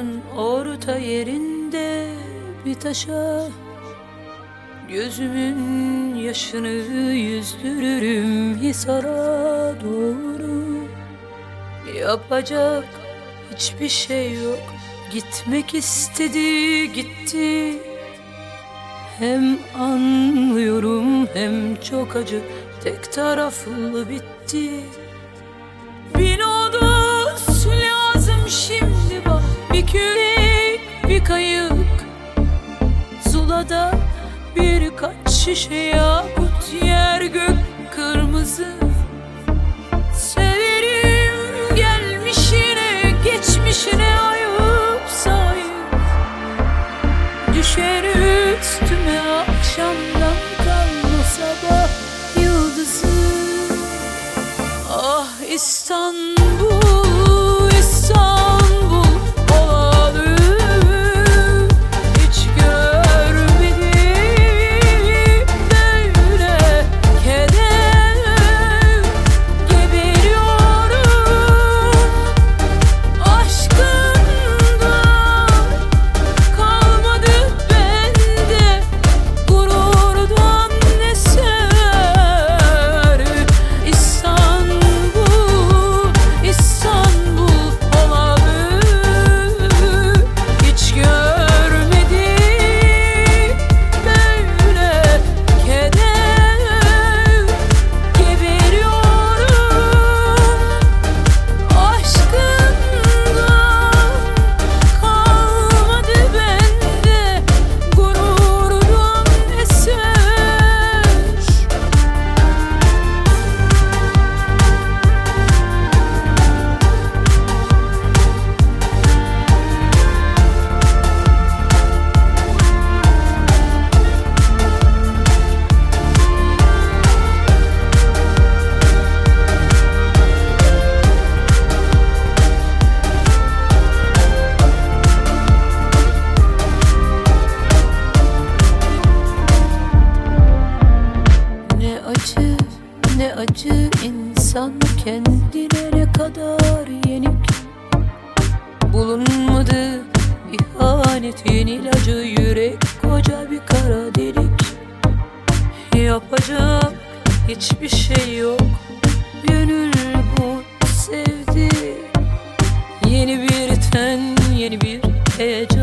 Kanlıcanın orta yerinde bir taşa Gözümün yaşını yüzdürürüm Hisar'a doğru. Yapacak hiçbir şey yok Gitmek istedi gitti. Hem anlıyorum hem çok acı Tek taraflı bitti. Bir odus lazım şimdi Bir kürek bir kayık. Zulada birkaç şişe yakut Yer gök kırmızı acı insan kendine ne kadar yenik. Bulunmadı ihanetin ilacı yürek koca bir kara delik. Yapacak hiçbir şey yok Gönül bu sevdi. Yeni bir ten yeni bir heyecan